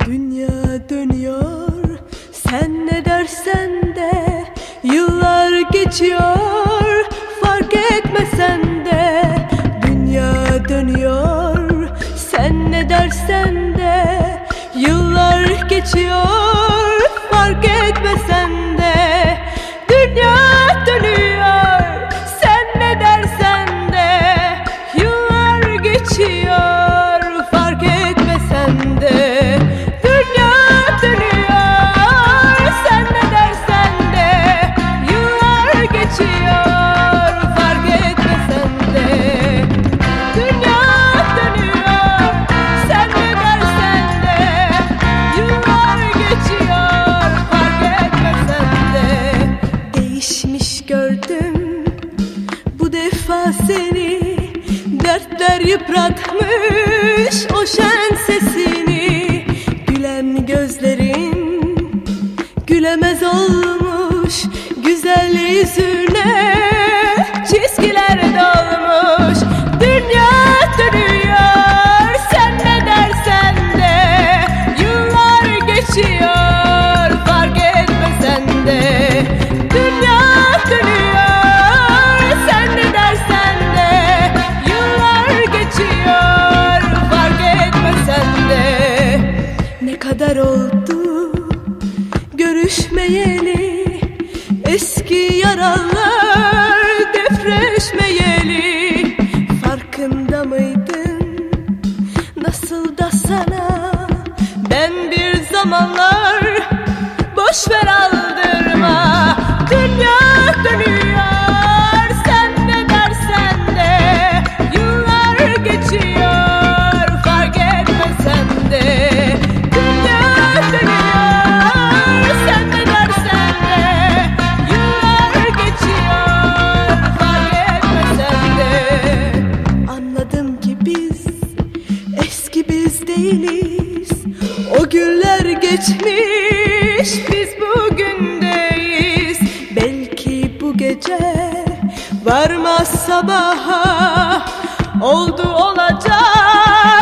Dünya dönüyor sen ne dersen de Yıllar geçiyor fark etmesen de. Dünya dönüyor sen ne dersen de Yıllar geçiyor seni Dertler yıpratmış o şen sesini. Gülen gözlerin gülemez olmuş Güzel yüzüne Eski yaralar depreşmeyeli Farkında mıydın? Nasıl da sana? Ben bir zamanlar boş ver günler geçmiş. Biz bugündeyiz Belki bu gece varmaz sabaha. Oldu olacak